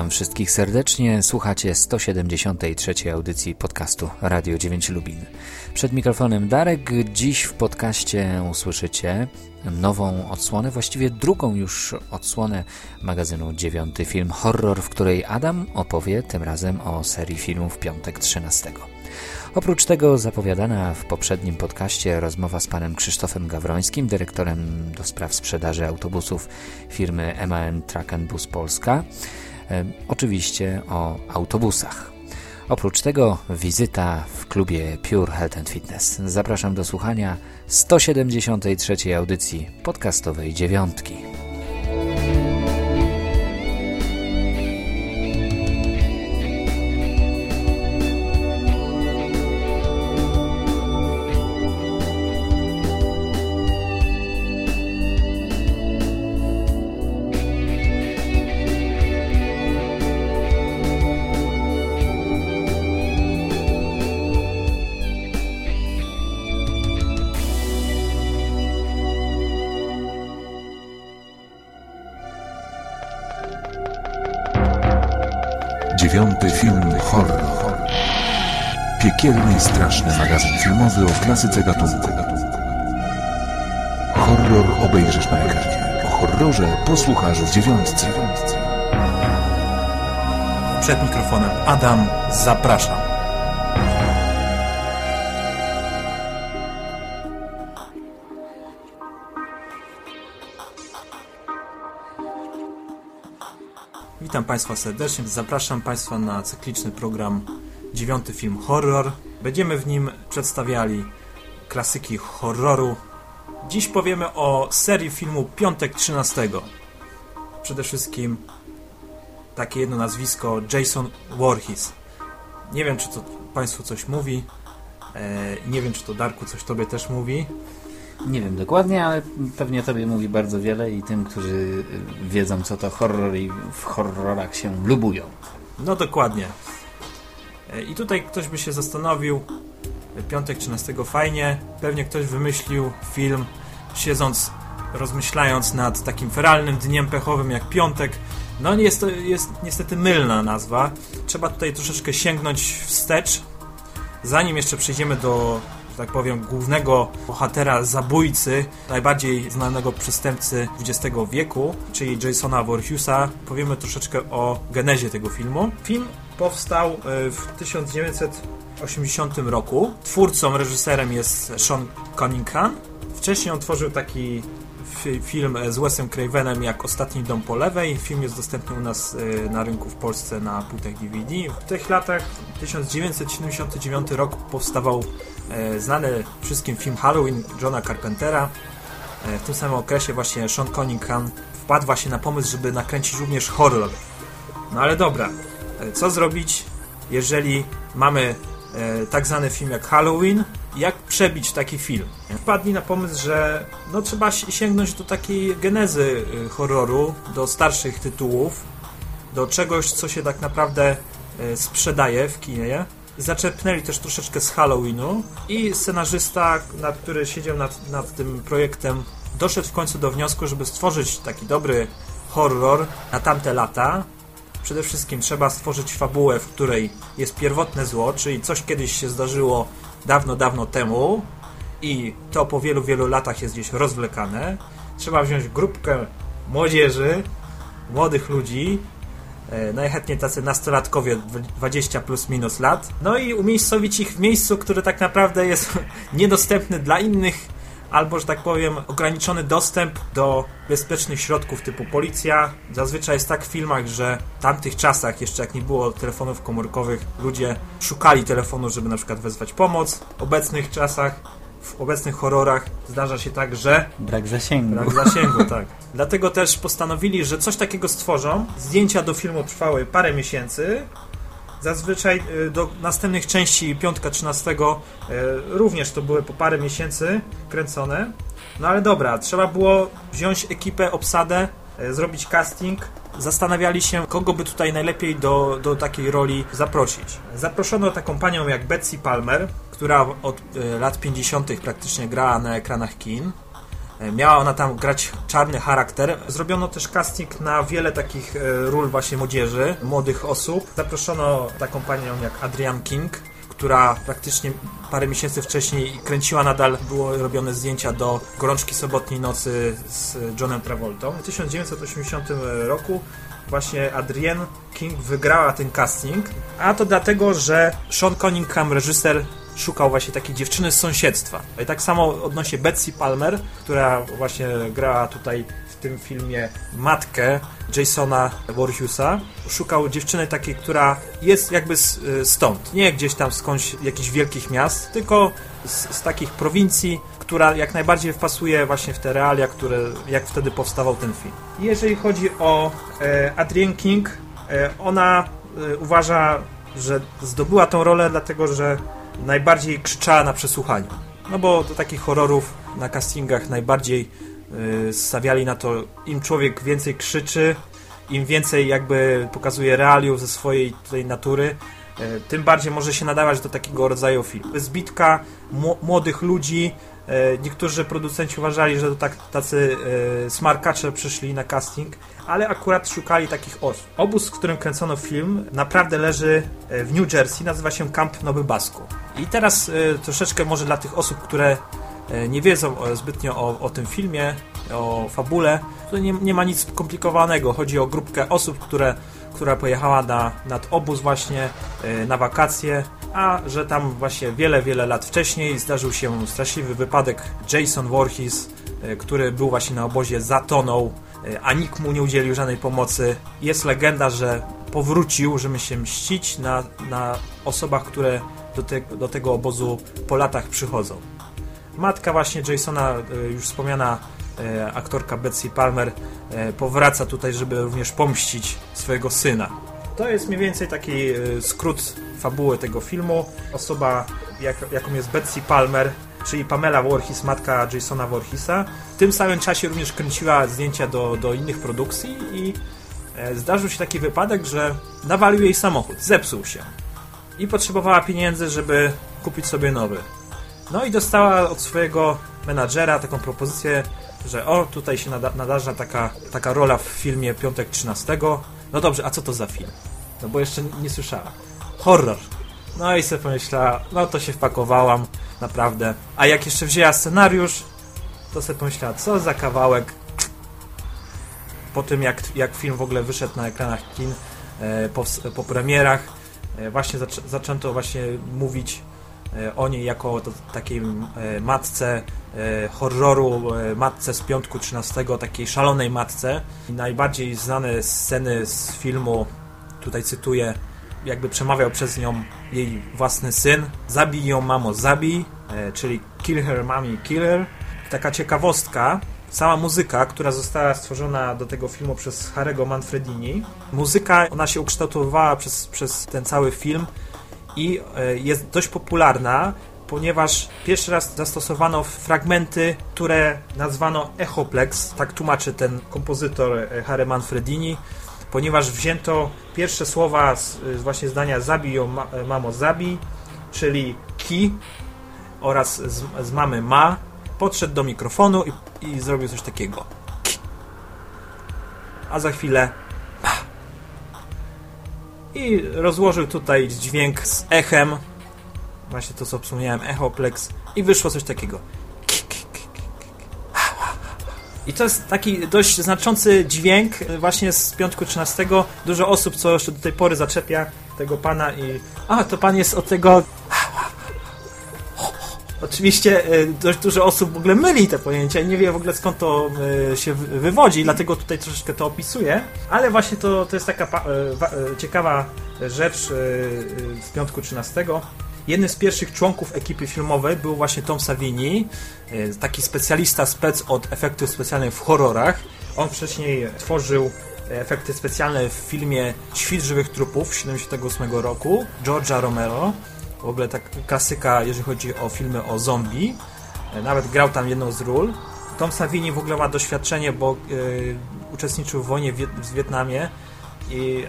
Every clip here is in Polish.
Witam wszystkich serdecznie. Słuchacie 173. audycji podcastu Radio 9 Lubin. Przed mikrofonem Darek. Dziś w podcaście usłyszycie nową odsłonę, właściwie drugą już odsłonę magazynu Dziewiąty Film Horror, w której Adam opowie tym razem o serii filmów Piątek 13. Oprócz tego zapowiadana w poprzednim podcaście rozmowa z panem Krzysztofem Gawrońskim, dyrektorem do spraw sprzedaży autobusów firmy MAN Truck Bus Polska, oczywiście o autobusach. Oprócz tego wizyta w klubie Pure Health and Fitness. Zapraszam do słuchania 173. audycji podcastowej dziewiątki. Dziewiąty film horror. Piekielny i straszny magazyn filmowy o klasyce gatunku. Horror obejrzysz na ekranie. O horrorze posłuchasz w dziewiątce. Przed mikrofonem Adam, zapraszam. Państwa serdecznie, zapraszam Państwa na cykliczny program Dziewiąty Film Horror. Będziemy w nim przedstawiali klasyki horroru. Dziś powiemy o serii filmu Piątek 13. Przede wszystkim takie jedno nazwisko Jason Voorhees. Nie wiem, czy to Państwu coś mówi. E, nie wiem, czy to Darku coś Tobie też mówi. Nie wiem dokładnie, ale pewnie Tobie mówi bardzo wiele i tym, którzy wiedzą, co to horror i w horrorach się lubują. No dokładnie. E, I tutaj ktoś by się zastanowił, piątek 13 fajnie, pewnie ktoś wymyślił film, siedząc, rozmyślając nad takim feralnym dniem pechowym jak piątek. No jest to jest niestety mylna nazwa. Trzeba tutaj troszeczkę sięgnąć wstecz, zanim jeszcze przejdziemy do tak powiem, głównego bohatera zabójcy, najbardziej znanego przestępcy XX wieku, czyli Jasona Voorheesa, powiemy troszeczkę o genezie tego filmu. Film powstał w 1980 roku. Twórcą, reżyserem jest Sean Cunningham. Wcześniej on tworzył taki film z Wesem Cravenem jak Ostatni dom po lewej. Film jest dostępny u nas na rynku w Polsce na płytach DVD. W tych latach, 1979 rok, powstawał znany wszystkim film Halloween Johna Carpentera. W tym samym okresie właśnie Sean Cunningham wpadł właśnie na pomysł, żeby nakręcić również horror. No ale dobra, co zrobić, jeżeli mamy tak zwany film jak Halloween, jak przebić taki film. Wpadli na pomysł, że no, trzeba sięgnąć do takiej genezy horroru, do starszych tytułów, do czegoś, co się tak naprawdę sprzedaje w kinie. Zaczerpnęli też troszeczkę z Halloweenu i scenarzysta, nad, który siedział nad, nad tym projektem, doszedł w końcu do wniosku, żeby stworzyć taki dobry horror na tamte lata, Przede wszystkim trzeba stworzyć fabułę, w której jest pierwotne zło, czyli coś kiedyś się zdarzyło dawno, dawno temu i to po wielu, wielu latach jest gdzieś rozwlekane. Trzeba wziąć grupkę młodzieży, młodych ludzi, najchętniej tacy nastolatkowie 20 plus minus lat, no i umiejscowić ich w miejscu, które tak naprawdę jest niedostępne dla innych albo, że tak powiem, ograniczony dostęp do bezpiecznych środków typu policja. Zazwyczaj jest tak w filmach, że w tamtych czasach, jeszcze jak nie było telefonów komórkowych, ludzie szukali telefonu, żeby na przykład wezwać pomoc. W obecnych czasach, w obecnych horrorach zdarza się tak, że... Brak zasięgu. Brak zasięgu, tak. Dlatego też postanowili, że coś takiego stworzą. Zdjęcia do filmu trwały parę miesięcy. Zazwyczaj do następnych części piątka 13 również to były po parę miesięcy kręcone. No ale dobra, trzeba było wziąć ekipę, obsadę, zrobić casting. Zastanawiali się, kogo by tutaj najlepiej do, do takiej roli zaprosić. Zaproszono taką panią jak Betsy Palmer, która od lat 50. praktycznie grała na ekranach kin. E, miała ona tam grać czarny charakter. Zrobiono też casting na wiele takich e, ról właśnie młodzieży, młodych osób. Zaproszono taką panią jak Adrian King, która praktycznie parę miesięcy wcześniej kręciła nadal, było robione zdjęcia do Gorączki Sobotniej Nocy z Johnem Travoltą. W 1980 roku właśnie Adrienne King wygrała ten casting, a to dlatego, że Sean Cunningham, reżyser, szukał właśnie takiej dziewczyny z sąsiedztwa. I tak samo odnośnie Betsy Palmer, która właśnie grała tutaj tym filmie matkę Jasona Voorhusa. Szukał dziewczyny takiej, która jest jakby stąd. Nie gdzieś tam skądś jakichś wielkich miast, tylko z, z takich prowincji, która jak najbardziej wpasuje właśnie w te realia, które, jak wtedy powstawał ten film. Jeżeli chodzi o e, Adrienne King, e, ona e, uważa, że zdobyła tą rolę dlatego, że najbardziej krzyczała na przesłuchaniu. No bo do takich horrorów na castingach najbardziej stawiali na to, im człowiek więcej krzyczy, im więcej jakby pokazuje realiów ze swojej tutaj natury, yy, tym bardziej może się nadawać do takiego rodzaju filmu. Zbitka młodych ludzi, E, niektórzy producenci uważali, że to tak, tacy smarkacze przyszli na casting, ale akurat szukali takich osób. Obóz, w którym kręcono film, naprawdę leży w New Jersey, nazywa się Camp Nowy Basku. I teraz troszeczkę może dla tych osób, które nie wiedzą zbytnio o, o tym filmie, o fabule, to nie, nie ma nic skomplikowanego. Chodzi o grupkę osób, które która pojechała na, nad obóz właśnie e, na wakacje, a że tam właśnie wiele, wiele lat wcześniej zdarzył się straszliwy wypadek. Jason Voorhees, e, który był właśnie na obozie, zatonął, e, a nikt mu nie udzielił żadnej pomocy. Jest legenda, że powrócił, żeby się mścić na, na osobach, które do, te, do tego obozu po latach przychodzą. Matka właśnie Jasona, już wspomniana E, aktorka Betsy Palmer e, powraca tutaj, żeby również pomścić swojego syna. To jest mniej więcej taki e, skrót fabuły tego filmu. Osoba, jak, jaką jest Betsy Palmer, czyli Pamela Voorhees, matka Jasona Voorheesa. W tym samym czasie również kręciła zdjęcia do, do innych produkcji i zdarzył się taki wypadek, że nawalił jej samochód, zepsuł się i potrzebowała pieniędzy, żeby kupić sobie nowy. No i dostała od swojego menadżera taką propozycję, że o, tutaj się nada nadarza taka, taka rola w filmie Piątek 13. No dobrze, a co to za film? No bo jeszcze nie słyszała. Horror. No i sobie pomyślała, no to się wpakowałam, naprawdę. A jak jeszcze wzięła scenariusz, to sobie pomyślała, co za kawałek. Po tym, jak, jak film w ogóle wyszedł na ekranach kin, e, po, po premierach, e, właśnie zaczę, zaczęto właśnie mówić o niej jako takiej e, matce E, horroru e, matce z piątku 13, takiej szalonej matce. Najbardziej znane sceny z filmu, tutaj cytuję, jakby przemawiał przez nią jej własny syn. Zabij ją, mamo, zabij, e, czyli Kill her, mommy, killer. Taka ciekawostka, cała muzyka, która została stworzona do tego filmu przez Harego Manfredini. Muzyka, ona się ukształtowała przez, przez ten cały film i jest dość popularna ponieważ pierwszy raz zastosowano fragmenty, które nazwano Echoplex, tak tłumaczy ten kompozytor e, Harry Manfredini, ponieważ wzięto pierwsze słowa z, z właśnie zdania zabij ją, e, mamo, zabij, czyli ki oraz z, z mamy ma, podszedł do mikrofonu i, i zrobił coś takiego. Ki. A za chwilę. I rozłożył tutaj dźwięk z echem, właśnie to co wspomniałem, Echoplex i wyszło coś takiego. I to jest taki dość znaczący dźwięk właśnie z piątku 13. Dużo osób, co jeszcze do tej pory zaczepia tego pana i a, to pan jest od tego Oczywiście e, dość dużo osób w ogóle myli te pojęcia i nie wie w ogóle skąd to e, się wywodzi, dlatego tutaj troszeczkę to opisuję, ale właśnie to, to jest taka e, ciekawa rzecz z piątku 13. Jednym z pierwszych członków ekipy filmowej był właśnie Tom Savini, taki specjalista spec od efektów specjalnych w horrorach. On wcześniej tworzył efekty specjalne w filmie Świt żywych trupów z 1978 roku George'a Romero. W ogóle tak klasyka, jeżeli chodzi o filmy o zombie. E, nawet grał tam jedną z ról. Tom Savini w ogóle ma doświadczenie, bo y, uczestniczył w wojnie w Wietnamie i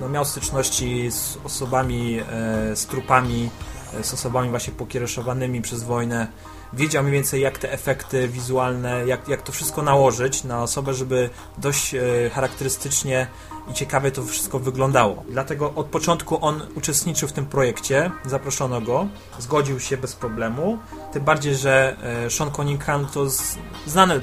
no, miał styczności z osobami, z trupami z osobami właśnie pokiereszowanymi przez wojnę. Wiedział mniej więcej jak te efekty wizualne, jak, jak to wszystko nałożyć na osobę, żeby dość e, charakterystycznie i ciekawie to wszystko wyglądało. Dlatego od początku on uczestniczył w tym projekcie, zaproszono go, zgodził się bez problemu, tym bardziej, że e, Sean Cunningham to znane e,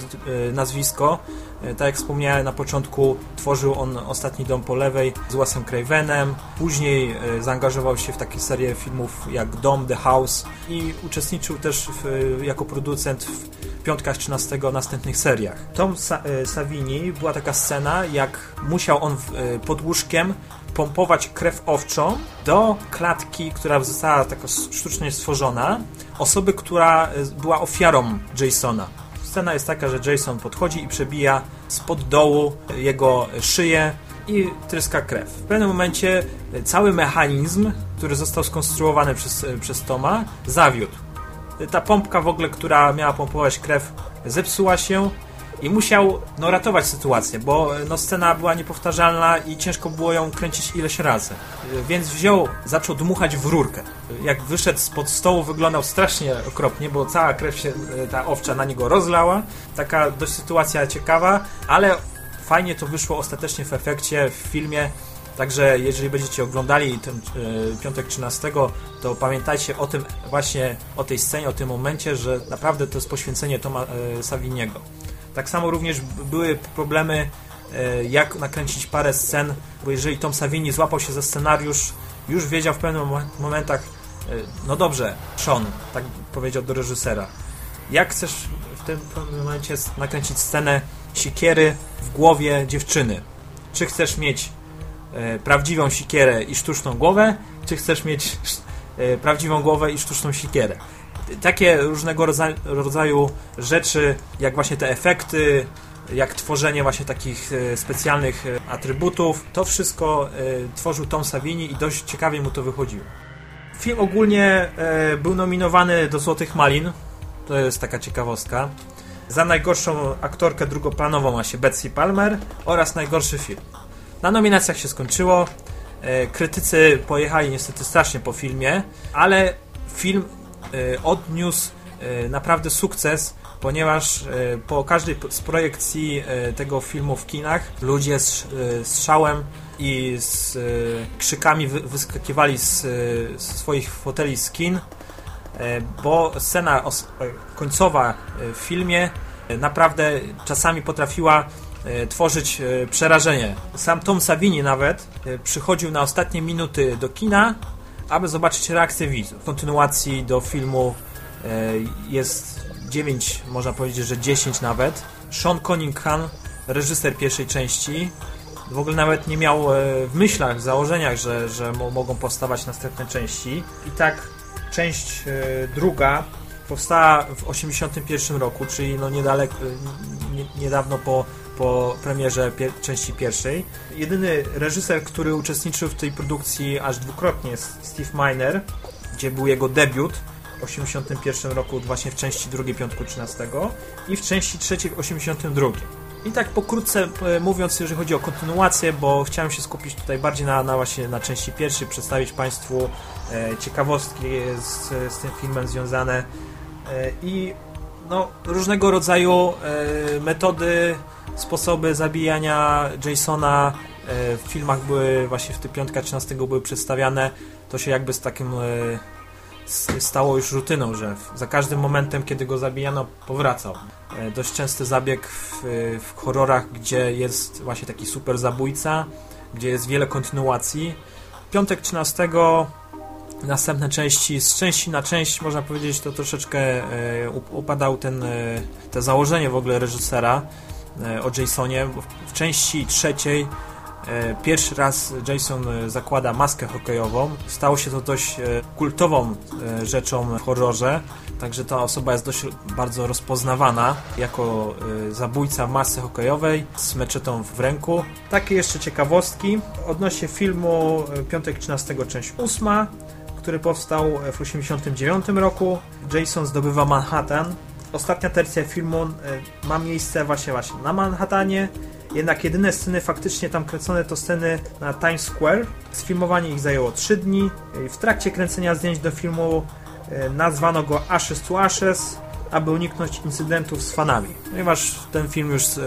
nazwisko, tak jak wspomniałem na początku, tworzył on Ostatni Dom po lewej z Wesem Cravenem, później zaangażował się w takie serie filmów jak Dom, The House i uczestniczył też w, jako producent w piątkach 13 następnych seriach. Tom Sa Savini była taka scena, jak musiał on pod łóżkiem pompować krew owczą do klatki, która została tak sztucznie stworzona, osoby, która była ofiarą Jasona. Scena jest taka, że Jason podchodzi i przebija spod dołu jego szyję i tryska krew. W pewnym momencie cały mechanizm, który został skonstruowany przez, przez Toma, zawiódł. Ta pompka w ogóle, która miała pompować krew, zepsuła się, i musiał no, ratować sytuację, bo no, scena była niepowtarzalna i ciężko było ją kręcić ileś razy. Więc wziął, zaczął dmuchać w rurkę. Jak wyszedł spod stołu, wyglądał strasznie okropnie, bo cała krew się, e, ta owcza na niego rozlała. Taka dość sytuacja ciekawa, ale fajnie to wyszło ostatecznie w efekcie, w filmie. Także jeżeli będziecie oglądali ten y, piątek 13, to pamiętajcie o tym właśnie, o tej scenie, o tym momencie, że naprawdę to jest poświęcenie Toma y, Saviniego. Tak samo również były problemy, e, jak nakręcić parę scen, bo jeżeli Tom Savini złapał się za scenariusz, już wiedział w pewnych momentach, e, no dobrze, Sean, tak powiedział do reżysera, jak chcesz w tym momencie nakręcić scenę sikiery w głowie dziewczyny? Czy chcesz mieć e, prawdziwą sikierę i sztuczną głowę, czy chcesz mieć prawdziwą głowę i sztuczną sikierę? Takie różnego rodzaju rzeczy, jak właśnie te efekty, jak tworzenie właśnie takich e, specjalnych e, atrybutów, to wszystko e, tworzył Tom Savini i dość ciekawie mu to wychodziło. Film ogólnie był nominowany do Złotych Malin, to jest taka ciekawostka. Za najgorszą aktorkę drugoplanową ma się Betsy Palmer oraz najgorszy film. Na nominacjach się skończyło. Krytycy pojechali niestety strasznie po filmie, ale film odniósł e, naprawdę sukces, ponieważ e, po każdej z projekcji tego filmu w kinach ludzie z, z szałem i z krzykami wyskakiwali z swoich foteli z kin, bo scena końcowa w filmie naprawdę czasami potrafiła tworzyć przerażenie. Sam Tom Savini nawet przychodził na ostatnie minuty do kina aby zobaczyć reakcję widzów. W kontynuacji do filmu e, jest 9, można powiedzieć, że 10 nawet. Sean Cunningham, reżyser pierwszej części, w ogóle nawet nie miał e, w myślach, w założeniach, że, że mogą powstawać następne części. I tak część e, druga powstała w 81 roku, czyli no niedaleko, niedawno po po premierze pier części pierwszej. Jedyny reżyser, który uczestniczył w tej produkcji aż dwukrotnie jest Steve Miner, gdzie był jego debiut w 81 roku właśnie w części drugiej Piątku 13 i w części trzeciej w 82. I tak pokrótce e, mówiąc, jeżeli chodzi o kontynuację, bo chciałem się skupić tutaj bardziej na, na właśnie na części pierwszej, przedstawić Państwu e, ciekawostki z, z tym filmem związane e, i no, różnego rodzaju e, metody sposoby zabijania Jasona e, w filmach były właśnie w tej piątka 13 były przedstawiane, to się jakby z takim e, stało już rutyną, że za każdym momentem, kiedy go zabijano, powracał. E, dość częsty zabieg w, w horrorach, gdzie jest właśnie taki super zabójca, gdzie jest wiele kontynuacji. Piątek 13 następne części, z części na część można powiedzieć to troszeczkę upadał ten, te założenie w ogóle reżysera o Jasonie. W części trzeciej e, pierwszy raz Jason e, zakłada maskę hokejową. Stało się to dość kultową rzeczą w horrorze, także ta osoba jest dość bardzo rozpoznawana jako zabójca masy hokejowej z meczetą w ręku. Takie jeszcze ciekawostki odnośnie filmu Piątek 13 część 8 który powstał w 1989 roku. Jason zdobywa Manhattan ostatnia tercja filmu e, ma miejsce właśnie, właśnie na Manhattanie, jednak jedyne sceny faktycznie tam kręcone to sceny na Times Square. Sfilmowanie ich zajęło 3 dni. W trakcie kręcenia zdjęć do filmu e, nazwano go Ashes to Ashes, aby uniknąć incydentów z fanami. Ponieważ ten film już e,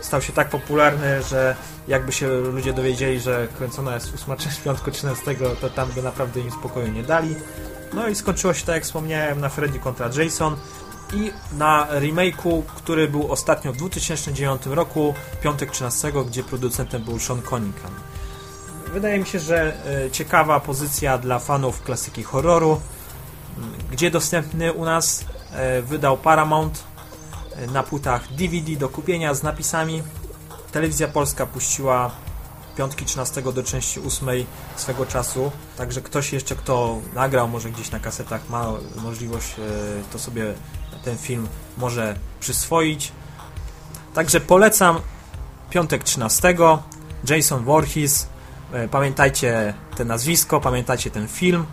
stał się tak popularny, że jakby się ludzie dowiedzieli, że kręcona jest ósma część piątku 13, to tam by naprawdę im spokoju nie dali. No i skończyło się tak jak wspomniałem na Freddy kontra Jason i na remake'u, który był ostatnio w 2009 roku, piątek 13, gdzie producentem był Sean Cunningham. Wydaje mi się, że e, ciekawa pozycja dla fanów klasyki horroru, gdzie dostępny u nas e, wydał Paramount e, na płytach DVD do kupienia z napisami. Telewizja Polska puściła piątki 13 do części 8 swego czasu, także ktoś jeszcze, kto nagrał może gdzieś na kasetach, ma możliwość to sobie ten film może przyswoić. Także polecam piątek 13. Jason Voorhees. E, pamiętajcie te nazwisko, pamiętajcie ten film.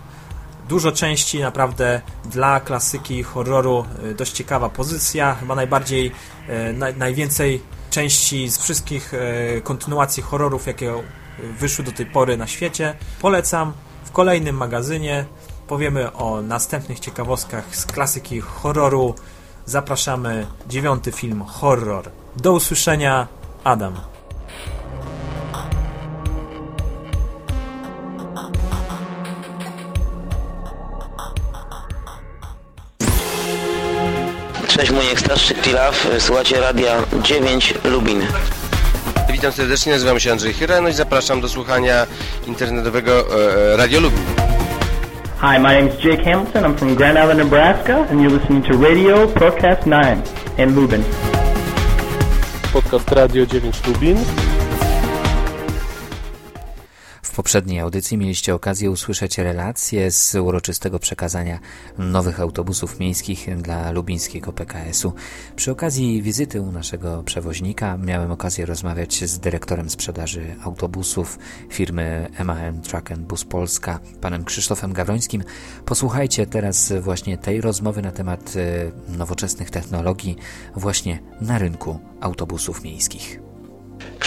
Dużo części, naprawdę dla klasyki horroru e, dość ciekawa pozycja. Chyba najbardziej, e, najwięcej części z wszystkich kontynuacji horrorów, jakie wyszły do tej pory na świecie. Polecam. W kolejnym magazynie powiemy o następnych ciekawostkach z klasyki horroru. Zapraszamy dziewiąty film horror. Do usłyszenia, Adam. Cześć, mój starszy Tilaw, słuchacie Radia 9 Lubin. Witam serdecznie, nazywam się Andrzej Hyra, i zapraszam do słuchania internetowego e, e Radio Lubin. Hi, my name is Jake Hamilton. I'm from Grand Island, Nebraska, and you're listening to Radio Podcast 9 in Lubin. Podcast Radio 9 Lubin. Poprzedniej audycji mieliście okazję usłyszeć relacje z uroczystego przekazania nowych autobusów miejskich dla lubińskiego PKS-u. Przy okazji wizyty u naszego przewoźnika miałem okazję rozmawiać z dyrektorem sprzedaży autobusów firmy MAN Truck and Bus Polska, panem Krzysztofem Gawrońskim. Posłuchajcie teraz właśnie tej rozmowy na temat e, nowoczesnych technologii właśnie na rynku autobusów miejskich.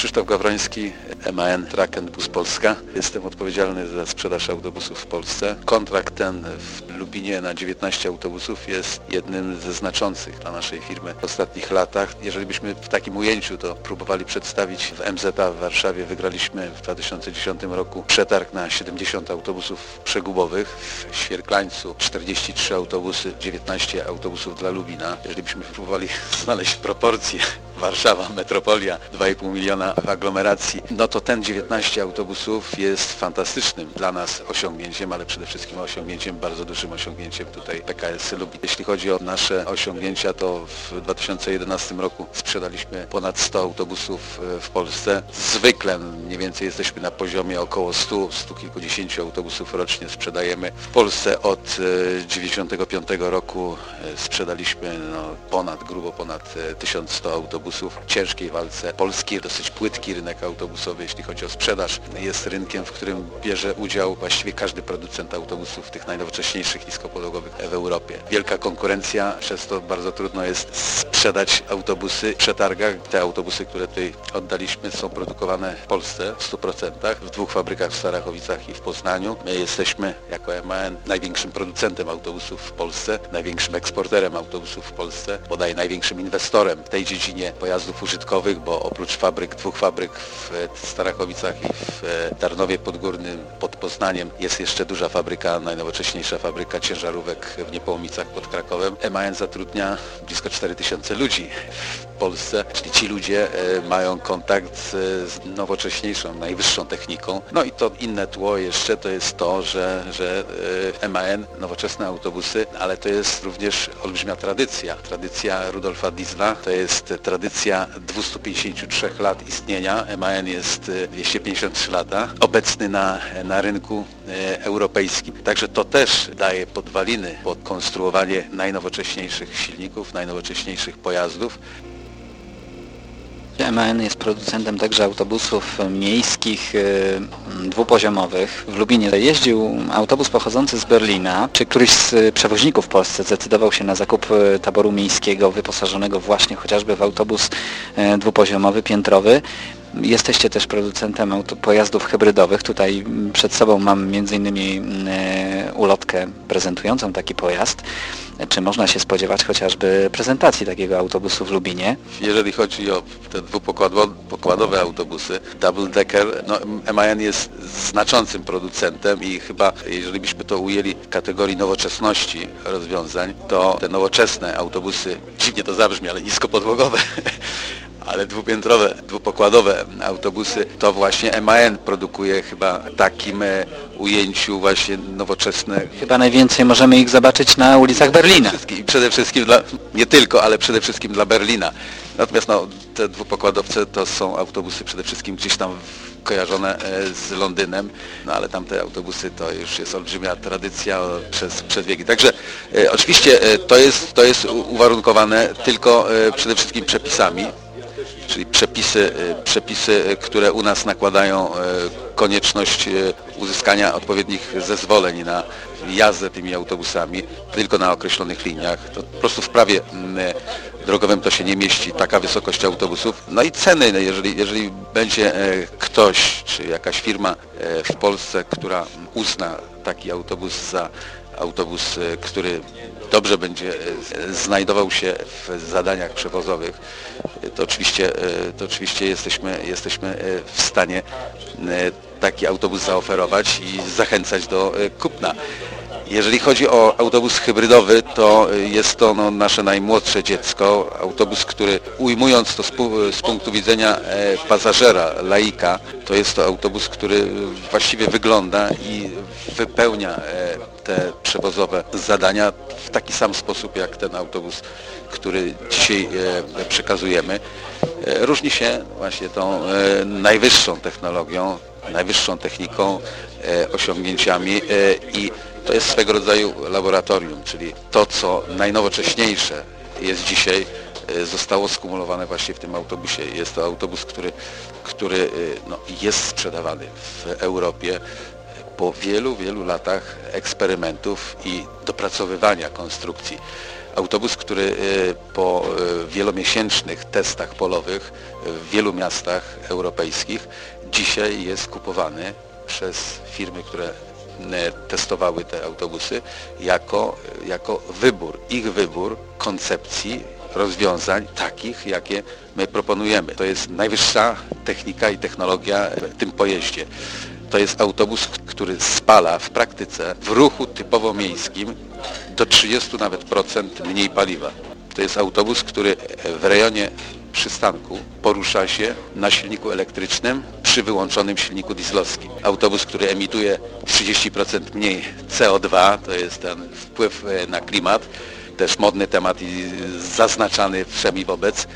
Krzysztof Gawroński, MAN Truck and Bus Polska. Jestem odpowiedzialny za sprzedaż autobusów w Polsce. Kontrakt ten w Lubinie na 19 autobusów jest jednym ze znaczących dla naszej firmy w ostatnich latach. Jeżeli byśmy w takim ujęciu to próbowali przedstawić w MZA w Warszawie, wygraliśmy w 2010 roku przetarg na 70 autobusów przegubowych. W Świerklańcu 43 autobusy, 19 autobusów dla Lubina. Jeżeli byśmy próbowali znaleźć proporcje Warszawa, metropolia, 2,5 miliona w aglomeracji, no to ten 19 autobusów jest fantastycznym dla nas osiągnięciem, ale przede wszystkim osiągnięciem, bardzo dużym osiągnięciem tutaj PKS lubi. Jeśli chodzi o nasze osiągnięcia, to w 2011 roku sprzedaliśmy ponad 100 autobusów e, w Polsce. Zwykle mniej więcej jesteśmy na poziomie około 100, 100 kilkudziesięciu autobusów rocznie sprzedajemy. W Polsce od 95 e, roku e, sprzedaliśmy no, ponad, grubo ponad 1100 autobusów autobusów w ciężkiej walce. Polski dosyć płytki rynek autobusowy, jeśli chodzi o sprzedaż, jest rynkiem, w którym bierze udział właściwie każdy producent autobusów, tych najnowocześniejszych niskopodłogowych w Europie. Wielka konkurencja, przez to bardzo trudno jest sprzedać autobusy w przetargach. Te autobusy, które tutaj oddaliśmy są produkowane w Polsce w 100%, w dwóch fabrykach w Starachowicach i w Poznaniu. My jesteśmy jako MAN największym producentem autobusów w Polsce, największym eksporterem autobusów w Polsce, bodaj największym inwestorem w tej dziedzinie pojazdów użytkowych, bo oprócz fabryk, dwóch fabryk w Starachowicach i w Tarnowie Podgórnym pod Poznaniem jest jeszcze duża fabryka, najnowocześniejsza fabryka ciężarówek w Niepołomicach pod Krakowem. MAN zatrudnia blisko 4000 ludzi Polsce, czyli ci ludzie e, mają kontakt z nowocześniejszą, najwyższą techniką. No i to inne tło jeszcze to jest to, że, że e, MAN, nowoczesne autobusy, ale to jest również olbrzymia tradycja. Tradycja Rudolfa Diesla, to jest tradycja 253 lat istnienia. MAN jest 253 e, lata, obecny na, na rynku europejskim. Także to też daje podwaliny pod konstruowanie najnowocześniejszych silników, najnowocześniejszych pojazdów. MAN jest producentem także autobusów miejskich y, dwupoziomowych. W Lubinie jeździł autobus pochodzący z Berlina. Czy któryś z przewoźników w Polsce zdecydował się na zakup y, taboru miejskiego wyposażonego właśnie chociażby w autobus y, dwupoziomowy, piętrowy? Jesteście też producentem pojazdów hybrydowych. Tutaj mm, przed sobą mam m.in. E, ulotkę prezentującą taki pojazd. Czy można się spodziewać chociażby prezentacji takiego autobusu w Lubinie? Jeżeli chodzi o te dwupokładowe autobusy, double decker, no, MAN jest znaczącym producentem i chyba, jeżeli byśmy to ujęli w kategorii nowoczesności rozwiązań, to te nowoczesne autobusy, dziwnie to zabrzmi, ale niskopodłogowe, ale dwupiętrowe, dwupokładowe autobusy, to właśnie MAN produkuje chyba takim e, ujęciu właśnie nowoczesne. Chyba najwięcej możemy ich zobaczyć na ulicach Berlina. I przede wszystkim dla, nie tylko, ale przede wszystkim dla Berlina. Natomiast no, te dwupokładowce to są autobusy przede wszystkim gdzieś tam kojarzone e, z Londynem, no ale tamte autobusy to już jest olbrzymia tradycja przez, przez wieki. Także e, oczywiście to jest, to jest uwarunkowane tylko przede wszystkim przepisami, czyli przepisy, e, przepisy, które u nas nakładają e, konieczność e, uzyskania odpowiednich zezwoleń na jazdę tymi autobusami tylko na określonych liniach. To po prostu w prawie mm, drogowym to się nie mieści taka wysokość autobusów. No i ceny, no jeżeli, jeżeli będzie ktoś czy jakaś firma w Polsce, która uzna taki autobus za autobus, który dobrze będzie znajdował się w zadaniach przewozowych, to oczywiście, to oczywiście jesteśmy, jesteśmy w stanie taki autobus zaoferować i zachęcać do kupna. Jeżeli chodzi o autobus hybrydowy, to jest to no, nasze najmłodsze dziecko. Autobus, który ujmując to z, z, punktu widzenia e, pasażera, laika, to jest to autobus, który właściwie wygląda i wypełnia e, te przewozowe zadania w taki sam sposób jak ten autobus, który dzisiaj e, przekazujemy. E, różni się właśnie tą e, najwyższą technologią, najwyższą techniką, osiągnięciami i to jest swego rodzaju laboratorium, czyli to, co najnowocześniejsze jest dzisiaj, zostało skumulowane właśnie w tym autobusie. Jest to autobus, który, który no, jest sprzedawany w Europie po wielu, wielu latach eksperymentów i dopracowywania konstrukcji. Autobus, który po wielomiesięcznych testach polowych w wielu miastach europejskich dzisiaj jest kupowany przez firmy, które testowały te autobusy jako, jako wybór, ich wybór koncepcji, rozwiązań takich, jakie my proponujemy. To jest najwyższa technika i technologia w tym pojeździe. To jest autobus, który spala w praktyce w ruchu typowo miejskim do 30 nawet procent mniej paliwa. To jest autobus, który w rejonie przystanku porusza się na silniku elektrycznym przy wyłączonym silniku dieslowskim. Autobus, który emituje 30% mniej CO2, to jest ten wpływ na klimat, też modny temat i zaznaczany wszemi wobec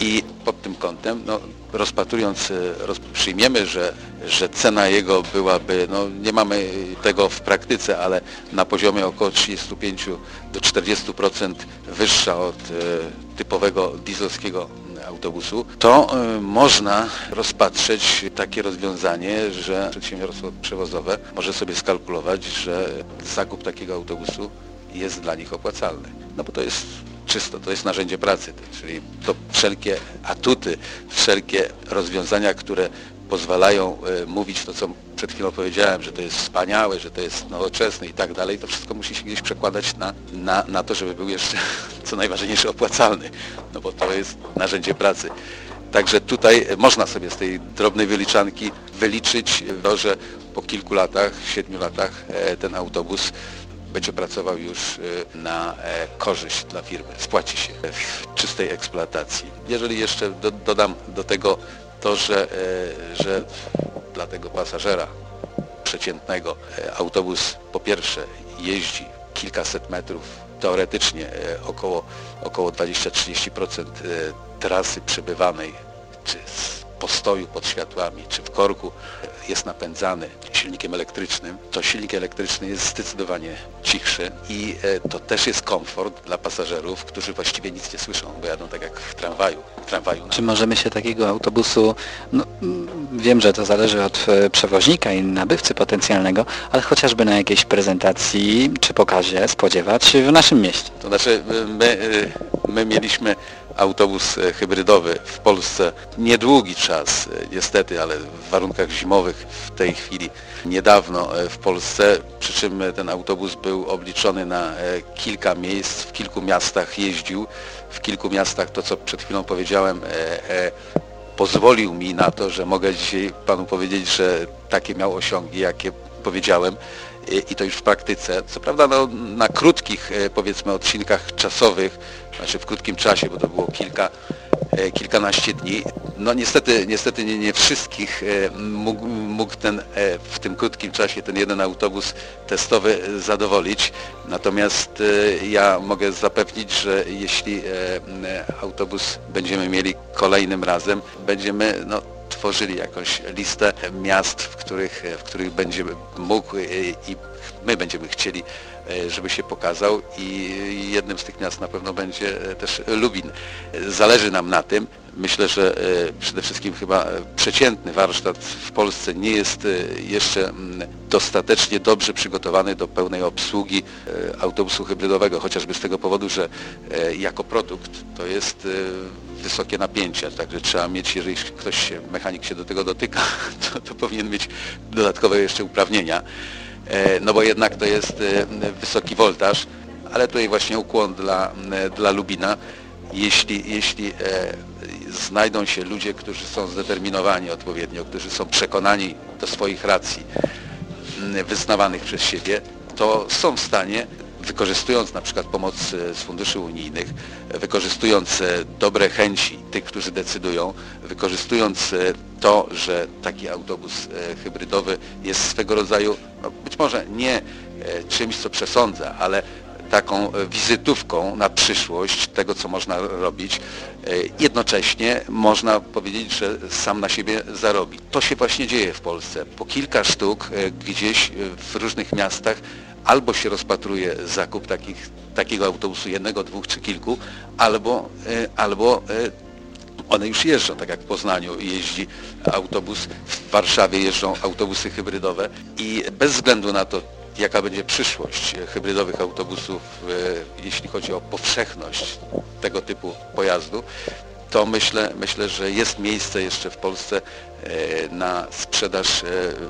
i pod tym kątem no, rozpatrując, roz, przyjmiemy, że, że cena jego byłaby, no nie mamy tego w praktyce, ale na poziomie około 35 do 40% wyższa od e, typowego dieselskiego autobusu, to y, można rozpatrzeć takie rozwiązanie, że przedsiębiorstwo przewozowe może sobie skalkulować, że zakup takiego autobusu jest dla nich opłacalny. No bo to jest czysto, to jest narzędzie pracy, czyli to wszelkie atuty, wszelkie rozwiązania, które pozwalają y, mówić to, co przed chwilą powiedziałem, że to jest wspaniałe, że to jest nowoczesne i tak dalej, to wszystko musi się gdzieś przekładać na, na, na to, żeby był jeszcze, co najważniejsze, opłacalny, no bo to jest narzędzie pracy. Także tutaj można sobie z tej drobnej wyliczanki wyliczyć to, że po kilku latach, siedmiu latach e, ten autobus będzie pracował już e, na e, korzyść dla firmy, spłaci się w czystej eksploatacji. Jeżeli jeszcze do, dodam do tego to, że, że dla tego pasażera przeciętnego autobus po pierwsze jeździ kilkaset metrów, teoretycznie około, około 20-30% trasy przebywanej, czy postoju pod światłami, czy w korku jest napędzany silnikiem elektrycznym, to silnik elektryczny jest zdecydowanie cichszy i e, to też jest komfort dla pasażerów, którzy właściwie nic nie słyszą, bo jadą tak jak w tramwaju. W tramwaju czy możemy się takiego autobusu, no, wiem, że to zależy od e, przewoźnika i nabywcy potencjalnego, ale chociażby na jakiejś prezentacji czy pokazie spodziewać w naszym mieście? To znaczy my, my mieliśmy autobus e, hybrydowy w Polsce. Niedługi czas, e, niestety, ale w warunkach zimowych w tej chwili niedawno e, w Polsce, przy czym ten autobus był obliczony na kilka miejsc, w kilku miastach jeździł, w kilku miastach to co przed chwilą powiedziałem pozwolił mi na to, że mogę dzisiaj Panu powiedzieć, że takie miał osiągi, jakie powiedziałem i to już w praktyce. Co prawda no, na krótkich powiedzmy odcinkach czasowych znaczy w krótkim czasie, bo to było kilka, e, kilkanaście dni. No niestety, niestety nie, nie wszystkich e, mógł, mógł ten, e, w tym krótkim czasie ten jeden autobus testowy zadowolić. Natomiast ja mogę zapewnić, że jeśli autobus będziemy mieli kolejnym razem, będziemy no, tworzyli jakąś listę miast, w których, w których będzie mógł i my będziemy chcieli E, żeby się pokazał i jednym z tych miast na pewno będzie e, też Lubin. Zależy nam na tym. Myślę, że e, przede wszystkim chyba przeciętny warsztat w Polsce nie jest jeszcze mm, dostatecznie dobrze przygotowany do pełnej obsługi autobusu hybrydowego, chociażby z tego powodu, że jako produkt to jest wysokie napięcia, także trzeba mieć, jeżeli ktoś, mechanik się do tego dotyka, to, to powinien mieć dodatkowe jeszcze uprawnienia. E, no bo jednak to jest e, wysoki woltaż, ale tutaj właśnie ukłon dla, e, dla Lubina. Jeśli, jeśli znajdą się ludzie, którzy są zdeterminowani odpowiednio, którzy są przekonani do swoich racji wyznawanych przez siebie, to są w stanie wykorzystując na przykład pomoc z funduszy unijnych, wykorzystując dobre chęci tych, którzy decydują, wykorzystując to, że taki autobus hybrydowy jest swego rodzaju no być może nie e, czymś, co przesądza, ale taką wizytówką na przyszłość tego, co można robić. E, jednocześnie można powiedzieć, że sam na siebie zarobi. To się właśnie dzieje w Polsce. Po kilka sztuk e, gdzieś w różnych miastach albo się rozpatruje zakup takich, takiego autobusu jednego, dwóch czy kilku, albo, albo one już jeżdżą, tak jak w Poznaniu jeździ autobus, w Warszawie jeżdżą autobusy hybrydowe i bez względu na to, jaka będzie przyszłość hybrydowych autobusów, e, jeśli chodzi o powszechność tego typu pojazdu, to myślę, myślę, że jest miejsce jeszcze w Polsce na sprzedaż e,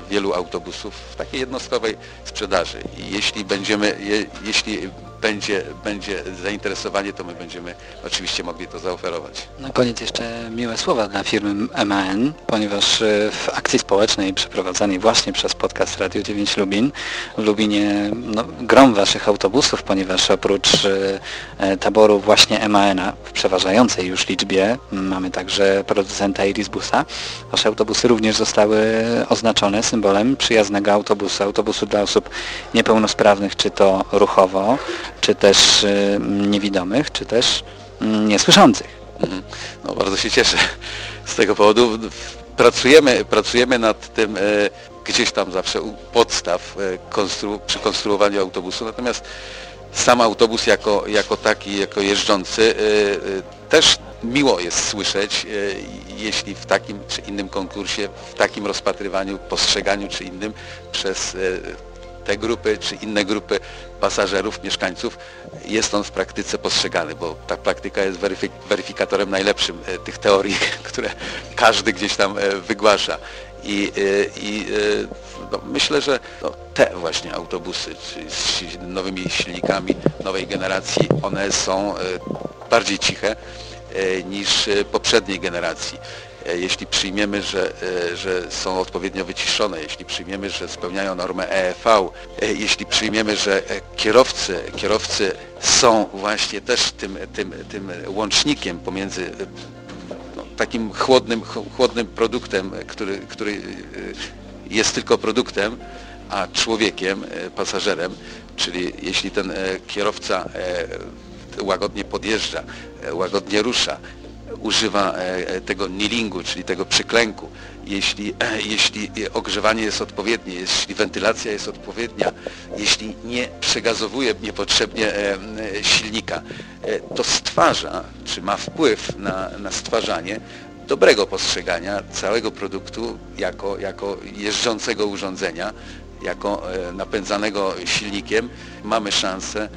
wielu autobusów w takiej jednostkowej sprzedaży. I jeśli będziemy, jeśli będzie, będzie zainteresowanie, to my będziemy oczywiście mogli to zaoferować. Na koniec jeszcze miłe słowa dla firmy MAN, ponieważ e, w akcji społecznej przeprowadzanej właśnie przez podcast Radio 9 Lubin, w Lubinie no, grom Waszych autobusów, ponieważ oprócz e, e, taboru właśnie MAN-a w przeważającej już liczbie mamy także producenta Irisbusa. Wasze autobusy również zostały oznaczone symbolem przyjaznego autobusu, autobusu dla osób niepełnosprawnych, czy to ruchowo, czy też y, niewidomych, czy też mm, niesłyszących. Mhm. No bardzo się cieszę z tego powodu. Pracujemy, pracujemy nad tym e, gdzieś tam zawsze u podstaw e, przy konstruowaniu autobusu, natomiast sam autobus jako, jako taki, jako jeżdżący e, też miło jest słyszeć, jeśli w takim czy innym konkursie, w takim rozpatrywaniu, postrzeganiu czy innym przez te grupy czy inne grupy pasażerów, mieszkańców, jest on w praktyce postrzegany, bo ta praktyka jest weryfik weryfikatorem najlepszym e, tych teorii, które każdy gdzieś tam e, wygłasza. I, e, i no, myślę, że no, te właśnie autobusy z nowymi silnikami nowej generacji, one są bardziej ciche niż poprzedniej generacji. E, jeśli przyjmiemy, że, e, że są odpowiednio wyciszone, jeśli przyjmiemy, że spełniają normę EEV, e, jeśli przyjmiemy, że kierowcy, kierowcy są właśnie też tym, tym, tym łącznikiem pomiędzy no, takim chłodnym, chłodnym produktem, który, który jest tylko produktem, a człowiekiem, pasażerem, czyli jeśli ten kierowca łagodnie podjeżdża, łagodnie rusza, używa e, e, tego kneelingu, czyli tego przyklęku, jeśli, e, jeśli ogrzewanie jest odpowiednie, jeśli wentylacja jest odpowiednia, jeśli nie przegazowuje niepotrzebnie silnika, to stwarza, czy ma wpływ na, na stwarzanie dobrego postrzegania całego produktu jako, jako jeżdżącego urządzenia, jako napędzanego silnikiem. Mamy szansę,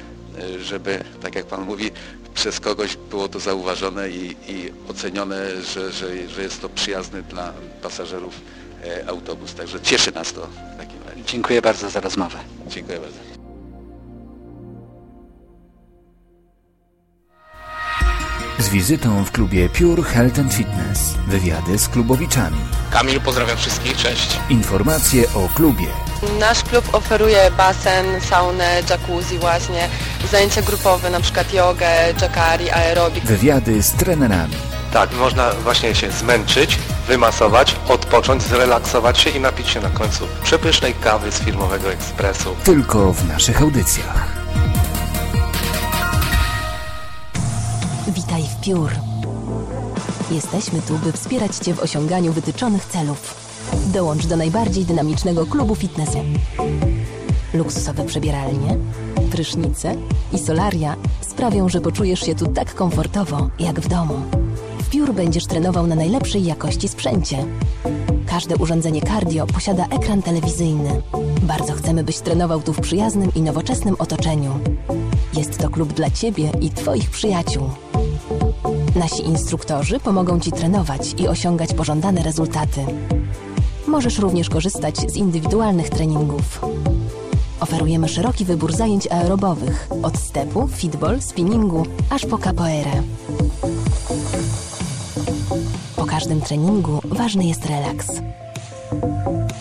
żeby, tak jak Pan mówi, przez kogoś było to zauważone i, i ocenione, że, że, że jest to przyjazny dla pasażerów e, autobus. Także cieszy nas to w takim razie. Dziękuję bardzo za rozmowę. Dziękuję bardzo. Z wizytą w klubie Pure Health and Fitness. Wywiady z klubowiczami. Kamil, pozdrawiam wszystkich, cześć. Informacje o klubie. Nasz klub oferuje basen, saunę, jacuzzi właśnie, zajęcia grupowe, na przykład jogę, jacari, aerobik. Wywiady z trenerami. Tak, można właśnie się zmęczyć, wymasować, odpocząć, zrelaksować się i napić się na końcu przepysznej kawy z firmowego ekspresu. Tylko w naszych audycjach. Witaj w Piór. Jesteśmy tu, by wspierać Cię w osiąganiu wytyczonych celów. Dołącz do najbardziej dynamicznego klubu fitnessu. Luksusowe przebieralnie, prysznice i solaria sprawią, że poczujesz się tu tak komfortowo, jak w domu. W Piór będziesz trenował na najlepszej jakości sprzęcie. Każde urządzenie cardio posiada ekran telewizyjny. Bardzo chcemy, byś trenował tu w przyjaznym i nowoczesnym otoczeniu. Jest to klub dla Ciebie i Twoich przyjaciół. Nasi instruktorzy pomogą Ci trenować i osiągać pożądane rezultaty. Możesz również korzystać z indywidualnych treningów. Oferujemy szeroki wybór zajęć aerobowych, od stepu, fitball, spinningu, aż po capoeirę. Po każdym treningu ważny jest relaks.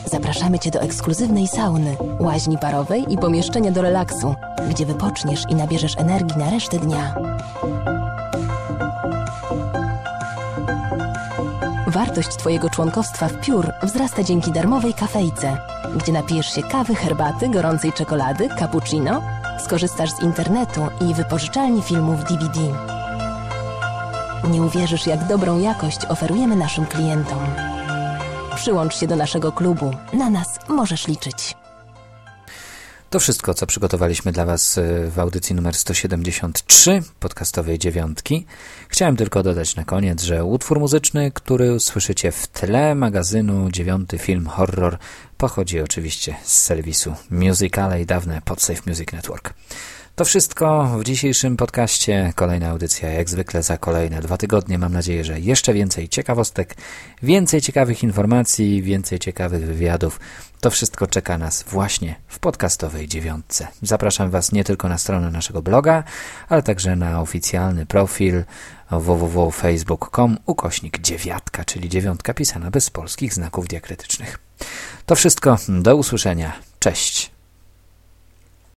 Zapraszamy Cię do ekskluzywnej sauny, łaźni parowej i pomieszczenia do relaksu, gdzie wypoczniesz i nabierzesz energii na resztę dnia. Wartość Twojego członkostwa w Piór wzrasta dzięki darmowej kafejce, gdzie napijesz się kawy, herbaty, gorącej czekolady, cappuccino, skorzystasz z internetu i wypożyczalni filmów DVD. Nie uwierzysz, jak dobrą jakość oferujemy naszym klientom. Przyłącz się do naszego klubu. Na nas możesz liczyć. To wszystko, co przygotowaliśmy dla Was w audycji numer 173 podcastowej dziewiątki. Chciałem tylko dodać na koniec, że utwór muzyczny, który słyszycie w tle magazynu Dziewiąty Film Horror pochodzi oczywiście z serwisu Musicale i dawne Podsafe Music Network. To wszystko w dzisiejszym podcaście. Kolejna audycja jak zwykle za kolejne dwa tygodnie. Mam nadzieję, że jeszcze więcej ciekawostek, więcej ciekawych informacji, więcej ciekawych wywiadów. To wszystko czeka nas właśnie w podcastowej dziewiątce. Zapraszam Was nie tylko na stronę naszego bloga, ale także na oficjalny profil www.facebook.com ukośnik dziewiatka, czyli dziewiątka pisana bez polskich znaków diakrytycznych. To wszystko. Do usłyszenia. Cześć.